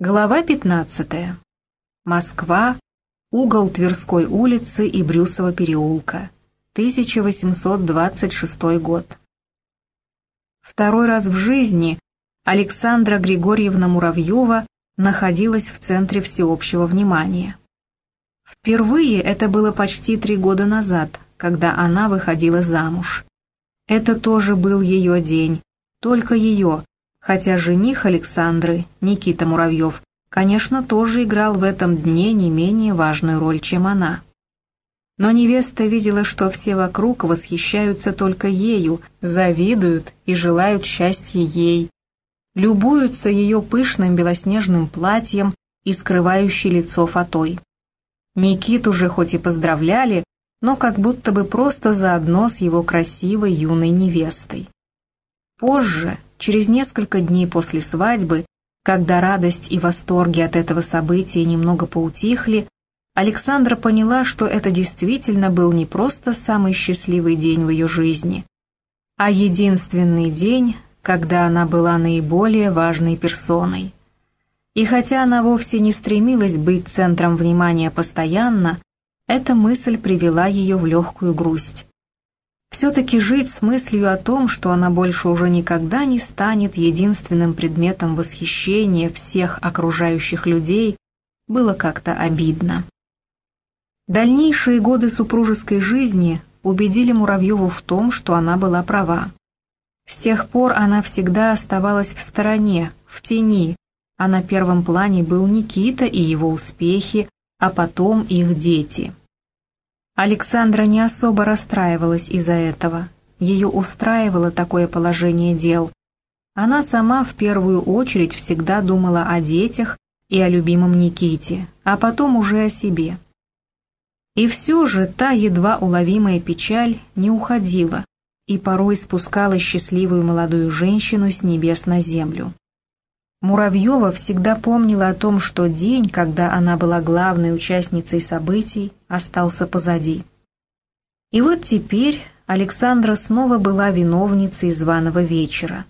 Глава 15. Москва. Угол Тверской улицы и Брюсова переулка. 1826 год. Второй раз в жизни Александра Григорьевна Муравьева находилась в центре всеобщего внимания. Впервые это было почти три года назад, когда она выходила замуж. Это тоже был ее день, только ее, хотя жених Александры, Никита Муравьев, конечно, тоже играл в этом дне не менее важную роль, чем она. Но невеста видела, что все вокруг восхищаются только ею, завидуют и желают счастья ей, любуются ее пышным белоснежным платьем и скрывающей лицо фатой. Никиту же хоть и поздравляли, но как будто бы просто заодно с его красивой юной невестой. Позже, Через несколько дней после свадьбы, когда радость и восторги от этого события немного поутихли, Александра поняла, что это действительно был не просто самый счастливый день в ее жизни, а единственный день, когда она была наиболее важной персоной. И хотя она вовсе не стремилась быть центром внимания постоянно, эта мысль привела ее в легкую грусть. Все-таки жить с мыслью о том, что она больше уже никогда не станет единственным предметом восхищения всех окружающих людей, было как-то обидно. Дальнейшие годы супружеской жизни убедили Муравьеву в том, что она была права. С тех пор она всегда оставалась в стороне, в тени, а на первом плане был Никита и его успехи, а потом их дети. Александра не особо расстраивалась из-за этого. Ее устраивало такое положение дел. Она сама в первую очередь всегда думала о детях и о любимом Никите, а потом уже о себе. И все же та едва уловимая печаль не уходила и порой спускала счастливую молодую женщину с небес на землю. Муравьева всегда помнила о том, что день, когда она была главной участницей событий, остался позади. И вот теперь Александра снова была виновницей званого вечера.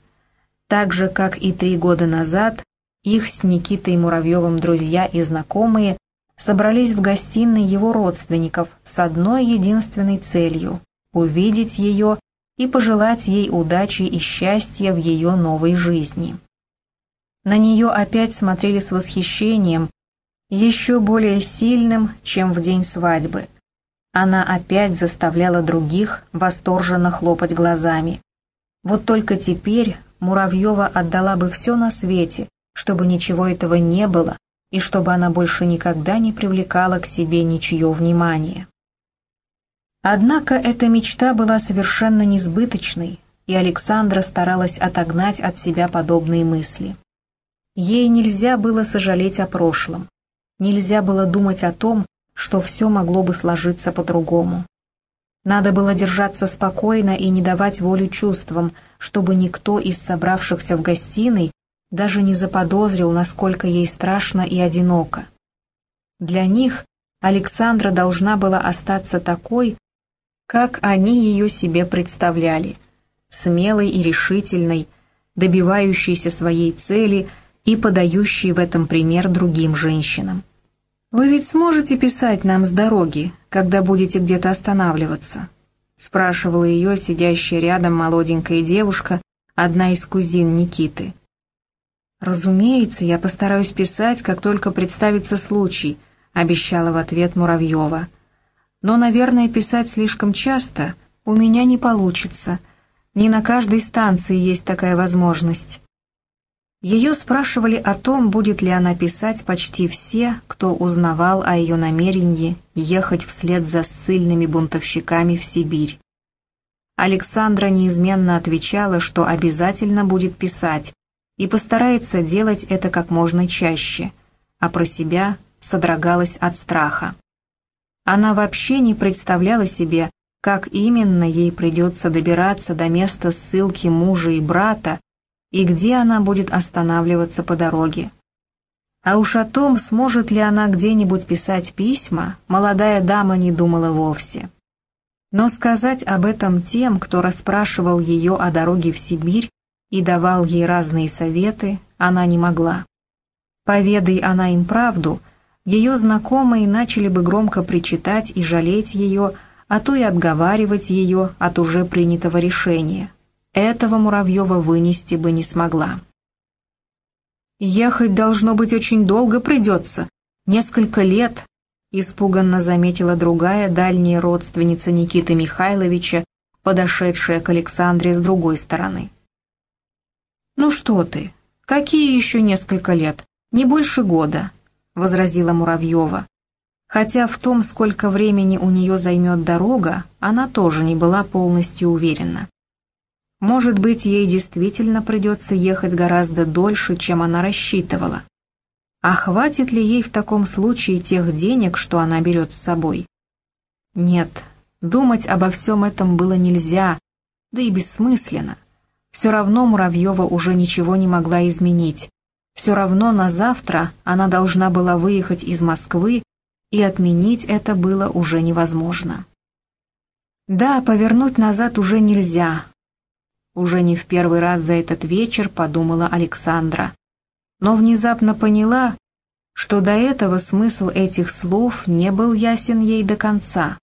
Так же, как и три года назад, их с Никитой Муравьевым друзья и знакомые собрались в гостиной его родственников с одной единственной целью – увидеть ее и пожелать ей удачи и счастья в ее новой жизни. На нее опять смотрели с восхищением, еще более сильным, чем в день свадьбы. Она опять заставляла других восторженно хлопать глазами. Вот только теперь Муравьева отдала бы все на свете, чтобы ничего этого не было, и чтобы она больше никогда не привлекала к себе ничье внимание. Однако эта мечта была совершенно несбыточной, и Александра старалась отогнать от себя подобные мысли. Ей нельзя было сожалеть о прошлом. Нельзя было думать о том, что все могло бы сложиться по-другому. Надо было держаться спокойно и не давать волю чувствам, чтобы никто из собравшихся в гостиной даже не заподозрил, насколько ей страшно и одиноко. Для них Александра должна была остаться такой, как они ее себе представляли, смелой и решительной, добивающейся своей цели – и подающие в этом пример другим женщинам. «Вы ведь сможете писать нам с дороги, когда будете где-то останавливаться?» спрашивала ее сидящая рядом молоденькая девушка, одна из кузин Никиты. «Разумеется, я постараюсь писать, как только представится случай», обещала в ответ Муравьева. «Но, наверное, писать слишком часто у меня не получится. Не на каждой станции есть такая возможность». Ее спрашивали о том, будет ли она писать почти все, кто узнавал о ее намерении ехать вслед за ссыльными бунтовщиками в Сибирь. Александра неизменно отвечала, что обязательно будет писать и постарается делать это как можно чаще, а про себя содрогалась от страха. Она вообще не представляла себе, как именно ей придется добираться до места ссылки мужа и брата, и где она будет останавливаться по дороге. А уж о том, сможет ли она где-нибудь писать письма, молодая дама не думала вовсе. Но сказать об этом тем, кто расспрашивал ее о дороге в Сибирь и давал ей разные советы, она не могла. Поведай она им правду, ее знакомые начали бы громко причитать и жалеть ее, а то и отговаривать ее от уже принятого решения. Этого Муравьева вынести бы не смогла. «Ехать, должно быть, очень долго придется. Несколько лет», — испуганно заметила другая дальняя родственница Никиты Михайловича, подошедшая к Александре с другой стороны. «Ну что ты, какие еще несколько лет? Не больше года», — возразила Муравьева. Хотя в том, сколько времени у нее займет дорога, она тоже не была полностью уверена. Может быть, ей действительно придется ехать гораздо дольше, чем она рассчитывала. А хватит ли ей в таком случае тех денег, что она берет с собой? Нет, думать обо всем этом было нельзя, да и бессмысленно. Все равно Муравьева уже ничего не могла изменить. Все равно на завтра она должна была выехать из Москвы и отменить это было уже невозможно. Да, повернуть назад уже нельзя. Уже не в первый раз за этот вечер подумала Александра. Но внезапно поняла, что до этого смысл этих слов не был ясен ей до конца.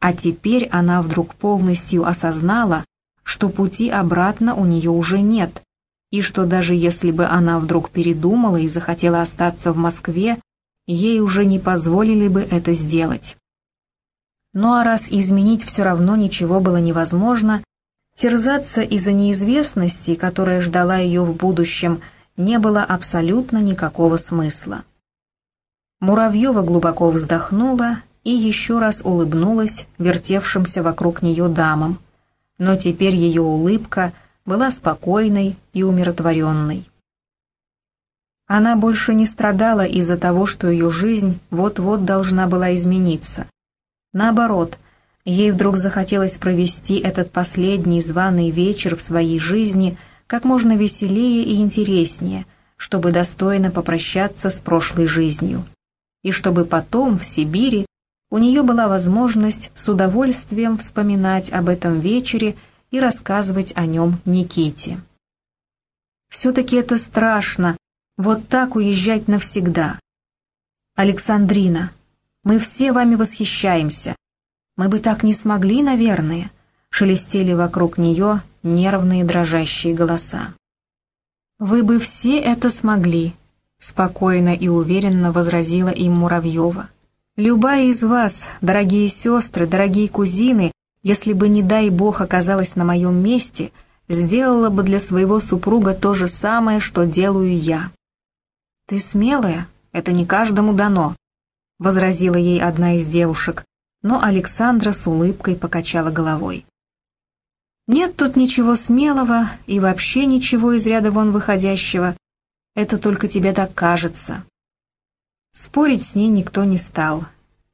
А теперь она вдруг полностью осознала, что пути обратно у нее уже нет, и что даже если бы она вдруг передумала и захотела остаться в Москве, ей уже не позволили бы это сделать. Ну а раз изменить все равно ничего было невозможно, терзаться из-за неизвестности, которая ждала ее в будущем, не было абсолютно никакого смысла. Муравьева глубоко вздохнула и еще раз улыбнулась вертевшимся вокруг нее дамам, но теперь ее улыбка была спокойной и умиротворенной. Она больше не страдала из-за того, что ее жизнь вот-вот должна была измениться. Наоборот, ей вдруг захотелось провести этот последний званый вечер в своей жизни как можно веселее и интереснее, чтобы достойно попрощаться с прошлой жизнью. И чтобы потом, в Сибири, у нее была возможность с удовольствием вспоминать об этом вечере и рассказывать о нем Никите. «Все-таки это страшно», вот так уезжать навсегда. Александрина, мы все вами восхищаемся. Мы бы так не смогли, наверное, шелестели вокруг нее нервные дрожащие голоса. Вы бы все это смогли, спокойно и уверенно возразила им Муравьева. Любая из вас, дорогие сестры, дорогие кузины, если бы, не дай бог, оказалась на моем месте, сделала бы для своего супруга то же самое, что делаю я. «Ты смелая, это не каждому дано», — возразила ей одна из девушек, но Александра с улыбкой покачала головой. «Нет тут ничего смелого и вообще ничего из ряда вон выходящего. Это только тебе так кажется». Спорить с ней никто не стал,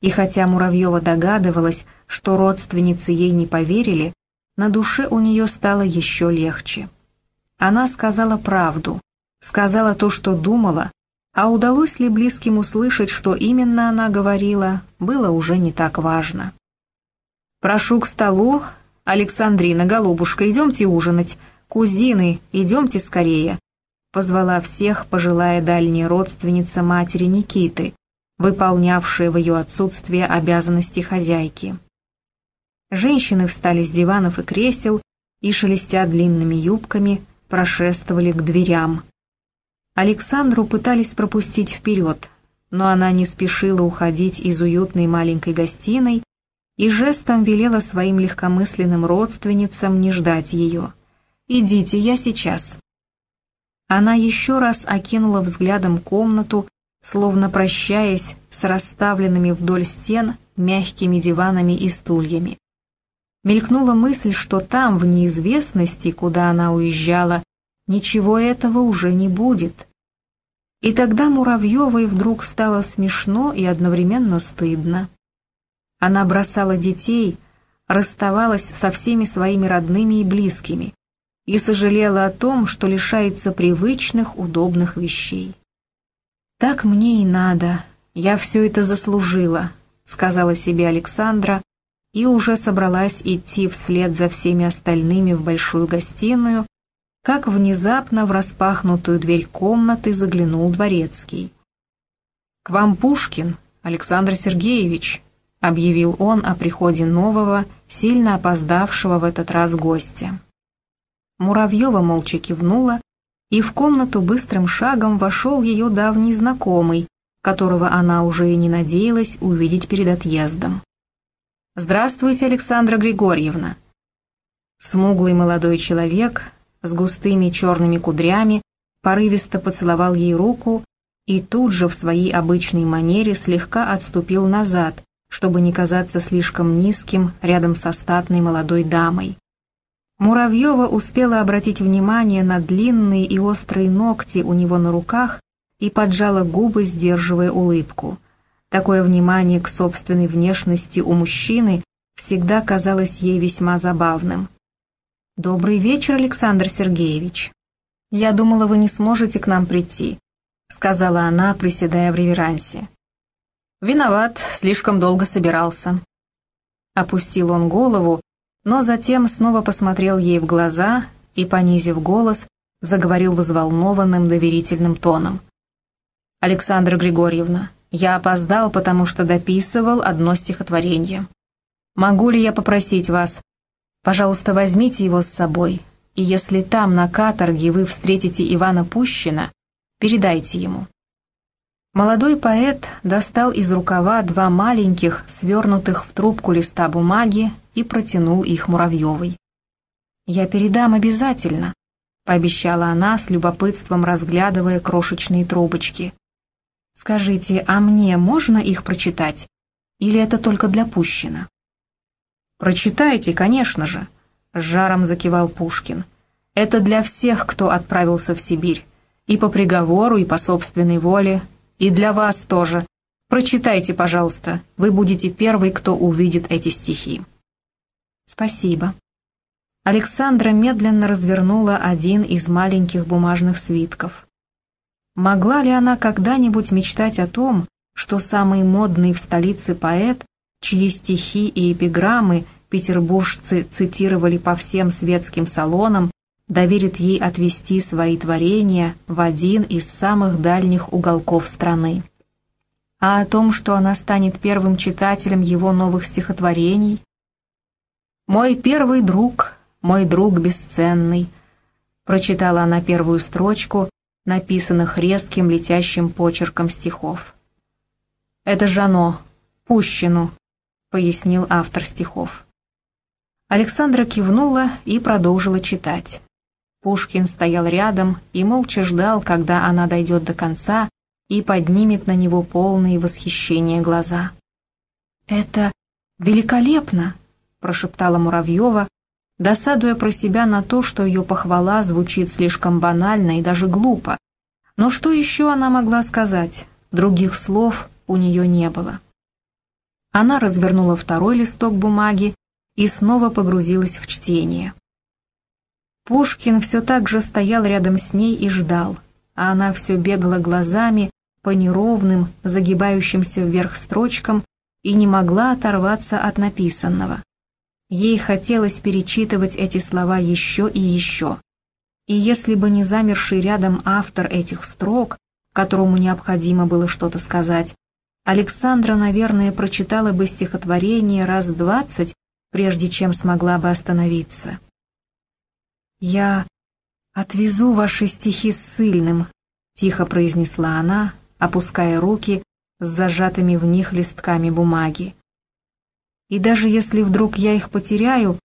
и хотя Муравьева догадывалась, что родственницы ей не поверили, на душе у нее стало еще легче. Она сказала правду, сказала то, что думала, а удалось ли близким услышать, что именно она говорила, было уже не так важно. «Прошу к столу. Александрина, голубушка, идемте ужинать. Кузины, идемте скорее», — позвала всех пожилая дальняя родственница матери Никиты, выполнявшая в ее отсутствие обязанности хозяйки. Женщины встали с диванов и кресел и, шелестя длинными юбками, прошествовали к дверям, Александру пытались пропустить вперед, но она не спешила уходить из уютной маленькой гостиной и жестом велела своим легкомысленным родственницам не ждать ее. «Идите, я сейчас». Она еще раз окинула взглядом комнату, словно прощаясь с расставленными вдоль стен мягкими диванами и стульями. Мелькнула мысль, что там, в неизвестности, куда она уезжала, ничего этого уже не будет. И тогда Муравьевой вдруг стало смешно и одновременно стыдно. Она бросала детей, расставалась со всеми своими родными и близкими и сожалела о том, что лишается привычных, удобных вещей. «Так мне и надо, я все это заслужила», — сказала себе Александра, и уже собралась идти вслед за всеми остальными в большую гостиную, как внезапно в распахнутую дверь комнаты заглянул дворецкий. «К вам Пушкин, Александр Сергеевич», — объявил он о приходе нового, сильно опоздавшего в этот раз гостя. Муравьева молча кивнула, и в комнату быстрым шагом вошел ее давний знакомый, которого она уже и не надеялась увидеть перед отъездом. «Здравствуйте, Александра Григорьевна!» Смуглый молодой человек с густыми черными кудрями порывисто поцеловал ей руку и тут же в своей обычной манере слегка отступил назад, чтобы не казаться слишком низким рядом со статной молодой дамой. Муравьева успела обратить внимание на длинные и острые ногти у него на руках и поджала губы, сдерживая улыбку. Такое внимание к собственной внешности у мужчины всегда казалось ей весьма забавным. «Добрый вечер, Александр Сергеевич. Я думала, вы не сможете к нам прийти», — сказала она, приседая в реверансе. «Виноват, слишком долго собирался». Опустил он голову, но затем снова посмотрел ей в глаза и, понизив голос, заговорил взволнованным доверительным тоном. «Александра Григорьевна, я опоздал, потому что дописывал одно стихотворение. Могу ли я попросить вас, пожалуйста, возьмите его с собой, и если там, на каторге, вы встретите Ивана Пущина, передайте ему». Молодой поэт достал из рукава два маленьких, свернутых в трубку листа бумаги и протянул их Муравьевой. «Я передам обязательно», — пообещала она с любопытством, разглядывая крошечные трубочки. «Скажите, а мне можно их прочитать? Или это только для Пущина?» «Прочитайте, конечно же», — с жаром закивал Пушкин. «Это для всех, кто отправился в Сибирь, и по приговору, и по собственной воле, и для вас тоже. Прочитайте, пожалуйста, вы будете первый, кто увидит эти стихи». «Спасибо». Александра медленно развернула один из маленьких бумажных свитков. Могла ли она когда-нибудь мечтать о том, что самый модный в столице поэт, чьи стихи и эпиграммы петербуржцы цитировали по всем светским салонам, доверит ей отвести свои творения в один из самых дальних уголков страны. А о том, что она станет первым читателем его новых стихотворений? «Мой первый друг, мой друг бесценный», прочитала она первую строчку, написанных резким летящим почерком стихов. «Это Жано, Пущину», — пояснил автор стихов. Александра кивнула и продолжила читать. Пушкин стоял рядом и молча ждал, когда она дойдет до конца и поднимет на него полные восхищения глаза. «Это великолепно!» — прошептала Муравьева, досадуя про себя на то, что ее похвала звучит слишком банально и даже глупо. Но что еще она могла сказать? Других слов у нее не было. Она развернула второй листок бумаги и снова погрузилась в чтение. Пушкин все так же стоял рядом с ней и ждал, а она все бегала глазами по неровным, загибающимся вверх строчкам и не могла оторваться от написанного. Ей хотелось перечитывать эти слова еще и еще. И если бы не замерший рядом автор этих строк, которому необходимо было что-то сказать, Александра, наверное, прочитала бы стихотворение раз двадцать, прежде чем смогла бы остановиться. «Я отвезу ваши стихи с сыльным», — тихо произнесла она, опуская руки с зажатыми в них листками бумаги. «И даже если вдруг я их потеряю,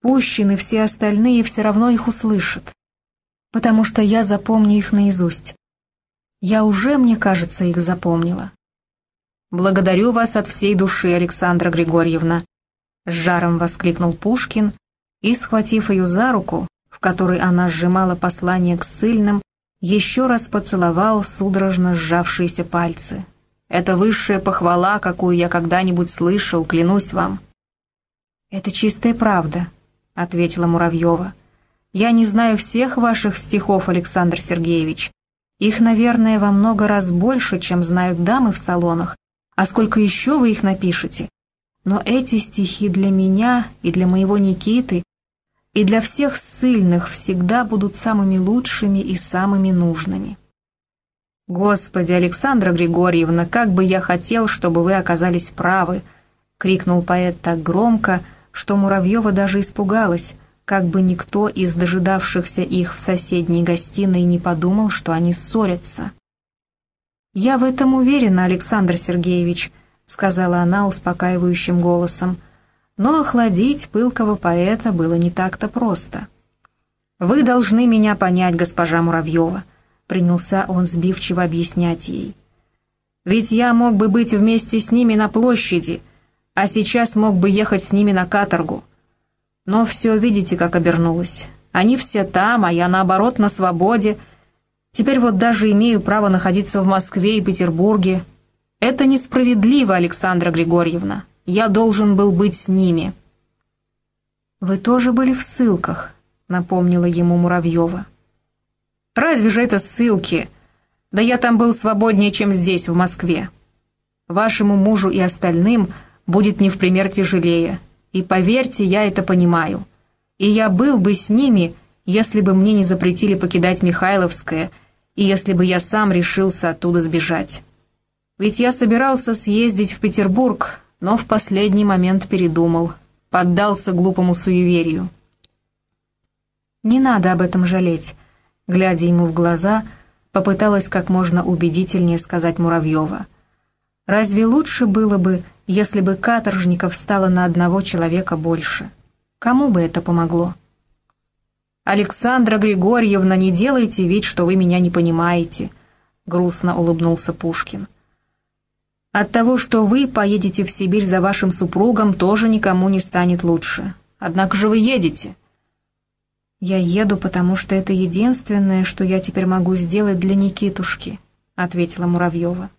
Пущин все остальные все равно их услышат, потому что я запомню их наизусть. Я уже, мне кажется, их запомнила». «Благодарю вас от всей души, Александра Григорьевна», — с жаром воскликнул Пушкин и, схватив ее за руку, в которой она сжимала послание к ссыльным, еще раз поцеловал судорожно сжавшиеся пальцы. «Это высшая похвала, какую я когда-нибудь слышал, клянусь вам». «Это чистая правда», — ответила Муравьева. «Я не знаю всех ваших стихов, Александр Сергеевич. Их, наверное, во много раз больше, чем знают дамы в салонах. А сколько еще вы их напишете? Но эти стихи для меня и для моего Никиты и для всех ссыльных всегда будут самыми лучшими и самыми нужными. «Господи, Александра Григорьевна, как бы я хотел, чтобы вы оказались правы!» — крикнул поэт так громко, что Муравьева даже испугалась, как бы никто из дожидавшихся их в соседней гостиной не подумал, что они ссорятся. «Я в этом уверена, Александр Сергеевич», — сказала она успокаивающим голосом. Но охладить пылкого поэта было не так-то просто. «Вы должны меня понять, госпожа Муравьева», — принялся он сбивчиво объяснять ей. «Ведь я мог бы быть вместе с ними на площади, а сейчас мог бы ехать с ними на каторгу. Но все видите, как обернулось. Они все там, а я, наоборот, на свободе, — Теперь вот даже имею право находиться в Москве и Петербурге. Это несправедливо, Александра Григорьевна. Я должен был быть с ними». «Вы тоже были в ссылках», — напомнила ему Муравьева. «Разве же это ссылки? Да я там был свободнее, чем здесь, в Москве. Вашему мужу и остальным будет не в пример тяжелее. И поверьте, я это понимаю. И я был бы с ними, если бы мне не запретили покидать Михайловское — и если бы я сам решился оттуда сбежать. Ведь я собирался съездить в Петербург, но в последний момент передумал, поддался глупому суеверию. «Не надо об этом жалеть», — глядя ему в глаза, попыталась как можно убедительнее сказать Муравьева. «Разве лучше было бы, если бы каторжников стало на одного человека больше? Кому бы это помогло?» «Александра Григорьевна, не делайте вид, что вы меня не понимаете», — грустно улыбнулся Пушкин. «От того, что вы поедете в Сибирь за вашим супругом, тоже никому не станет лучше. Однако же вы едете». «Я еду, потому что это единственное, что я теперь могу сделать для Никитушки», — ответила Муравьева.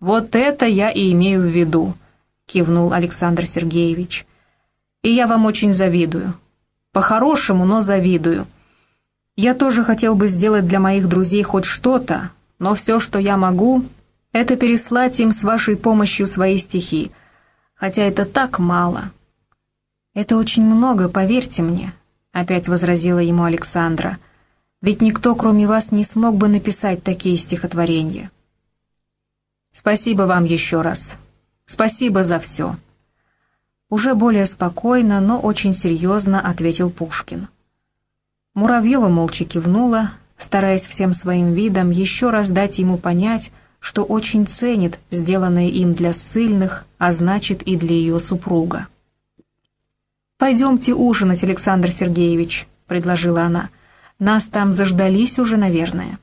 «Вот это я и имею в виду», — кивнул Александр Сергеевич. «И я вам очень завидую. По-хорошему, но завидую. Я тоже хотел бы сделать для моих друзей хоть что-то, но все, что я могу, это переслать им с вашей помощью свои стихи, хотя это так мало». «Это очень много, поверьте мне», — опять возразила ему Александра, «ведь никто, кроме вас, не смог бы написать такие стихотворения». «Спасибо вам еще раз. Спасибо за все». Уже более спокойно, но очень серьезно ответил Пушкин. Муравьева молча кивнула, стараясь всем своим видом еще раз дать ему понять, что очень ценит сделанное им для ссыльных, а значит и для ее супруга. «Пойдемте ужинать, Александр Сергеевич», — предложила она. «Нас там заждались уже, наверное».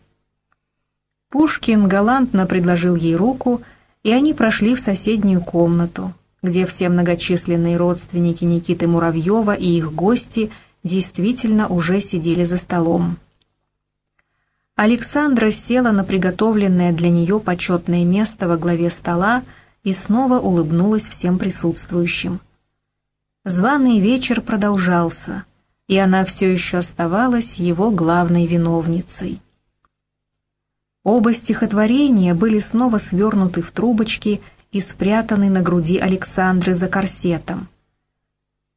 Пушкин галантно предложил ей руку, и они прошли в соседнюю комнату, где все многочисленные родственники Никиты Муравьева и их гости действительно уже сидели за столом. Александра села на приготовленное для нее почетное место во главе стола и снова улыбнулась всем присутствующим. Званый вечер продолжался, и она все еще оставалась его главной виновницей. Оба стихотворения были снова свернуты в трубочки и спрятаны на груди Александры за корсетом.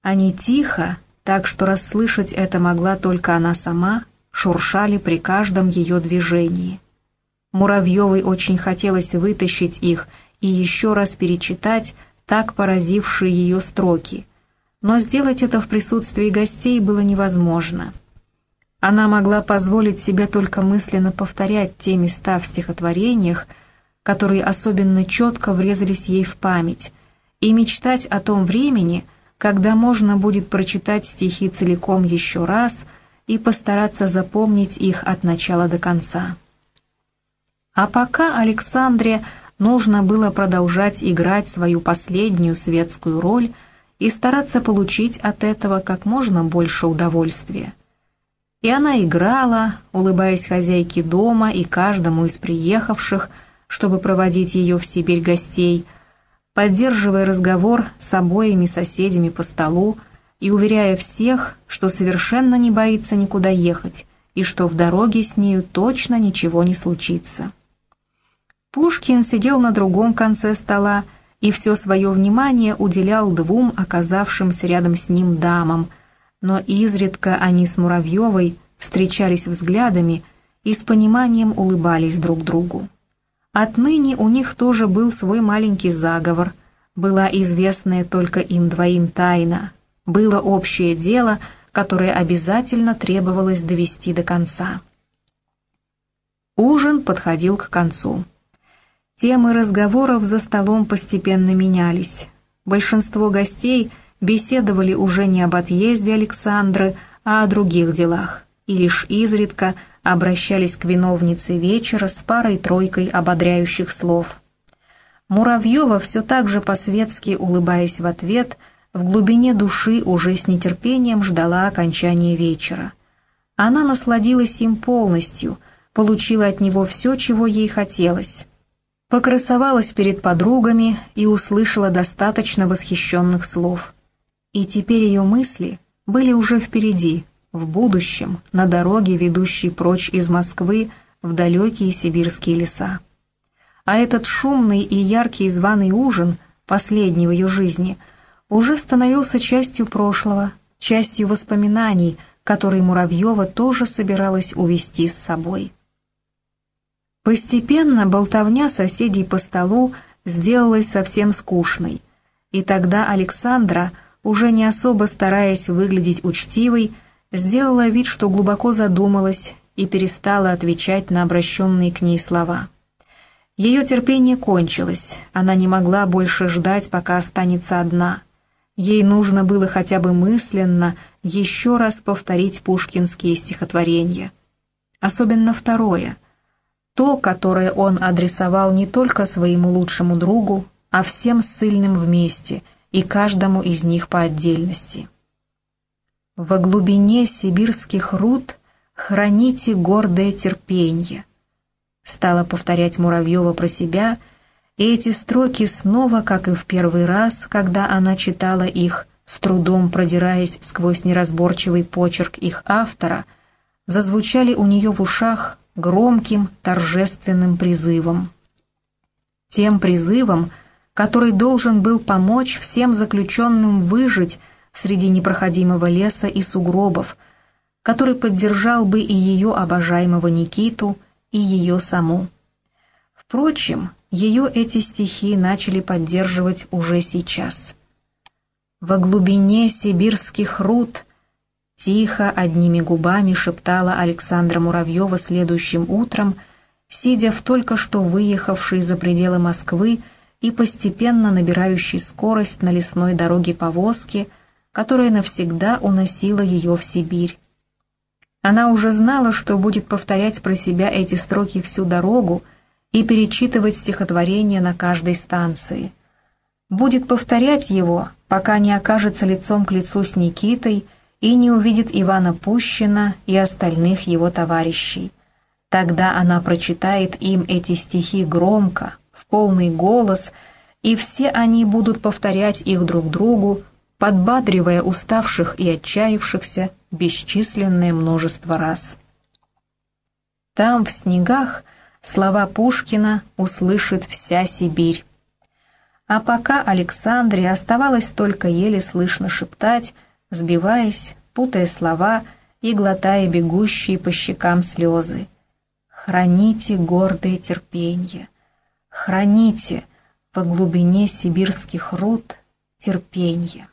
Они тихо, так что расслышать это могла только она сама, шуршали при каждом ее движении. Муравьевой очень хотелось вытащить их и еще раз перечитать так поразившие ее строки, но сделать это в присутствии гостей было невозможно. Она могла позволить себе только мысленно повторять те места в стихотворениях, которые особенно четко врезались ей в память, и мечтать о том времени, когда можно будет прочитать стихи целиком еще раз и постараться запомнить их от начала до конца. А пока Александре нужно было продолжать играть свою последнюю светскую роль и стараться получить от этого как можно больше удовольствия. И она играла, улыбаясь хозяйке дома и каждому из приехавших, чтобы проводить ее в Сибирь гостей, поддерживая разговор с обоими соседями по столу и уверяя всех, что совершенно не боится никуда ехать и что в дороге с нею точно ничего не случится. Пушкин сидел на другом конце стола и все свое внимание уделял двум оказавшимся рядом с ним дамам, но изредка они с Муравьевой встречались взглядами и с пониманием улыбались друг другу. Отныне у них тоже был свой маленький заговор, была известная только им двоим тайна, было общее дело, которое обязательно требовалось довести до конца. Ужин подходил к концу. Темы разговоров за столом постепенно менялись. Большинство гостей беседовали уже не об отъезде Александры, а о других делах, и лишь изредка обращались к виновнице вечера с парой-тройкой ободряющих слов. Муравьева все так же по-светски, улыбаясь в ответ, в глубине души уже с нетерпением ждала окончания вечера. Она насладилась им полностью, получила от него все, чего ей хотелось. Покрасовалась перед подругами и услышала достаточно восхищенных слов. И теперь ее мысли были уже впереди, в будущем, на дороге, ведущей прочь из Москвы в далекие сибирские леса. А этот шумный и яркий званый ужин, последний в ее жизни, уже становился частью прошлого, частью воспоминаний, которые Муравьева тоже собиралась увести с собой. Постепенно болтовня соседей по столу сделалась совсем скучной, и тогда Александра, уже не особо стараясь выглядеть учтивой, сделала вид, что глубоко задумалась и перестала отвечать на обращенные к ней слова. Ее терпение кончилось, она не могла больше ждать, пока останется одна. Ей нужно было хотя бы мысленно еще раз повторить пушкинские стихотворения. Особенно второе, то, которое он адресовал не только своему лучшему другу, а всем ссыльным вместе и каждому из них по отдельности. Во глубине сибирских руд храните гордое терпенье. Стала повторять Муравьева про себя, и эти строки снова, как и в первый раз, когда она читала их, с трудом продираясь сквозь неразборчивый почерк их автора, зазвучали у нее в ушах громким торжественным призывом. Тем призывом, который должен был помочь всем заключенным выжить среди непроходимого леса и сугробов, который поддержал бы и ее обожаемого Никиту, и ее саму. Впрочем, ее эти стихи начали поддерживать уже сейчас. «Во глубине сибирских руд» тихо одними губами шептала Александра Муравьева следующим утром, сидя в только что выехавшей за пределы Москвы и постепенно набирающей скорость на лесной дороге повозки, которая навсегда уносила ее в Сибирь. Она уже знала, что будет повторять про себя эти строки всю дорогу и перечитывать стихотворение на каждой станции. Будет повторять его, пока не окажется лицом к лицу с Никитой и не увидит Ивана Пущина и остальных его товарищей. Тогда она прочитает им эти стихи громко, в полный голос, и все они будут повторять их друг другу, подбадривая уставших и отчаявшихся бесчисленное множество раз. Там, в снегах, слова Пушкина услышит вся Сибирь. А пока Александре оставалось только еле слышно шептать, сбиваясь, путая слова и глотая бегущие по щекам слезы. «Храните гордое терпенье, храните во глубине сибирских руд терпенье».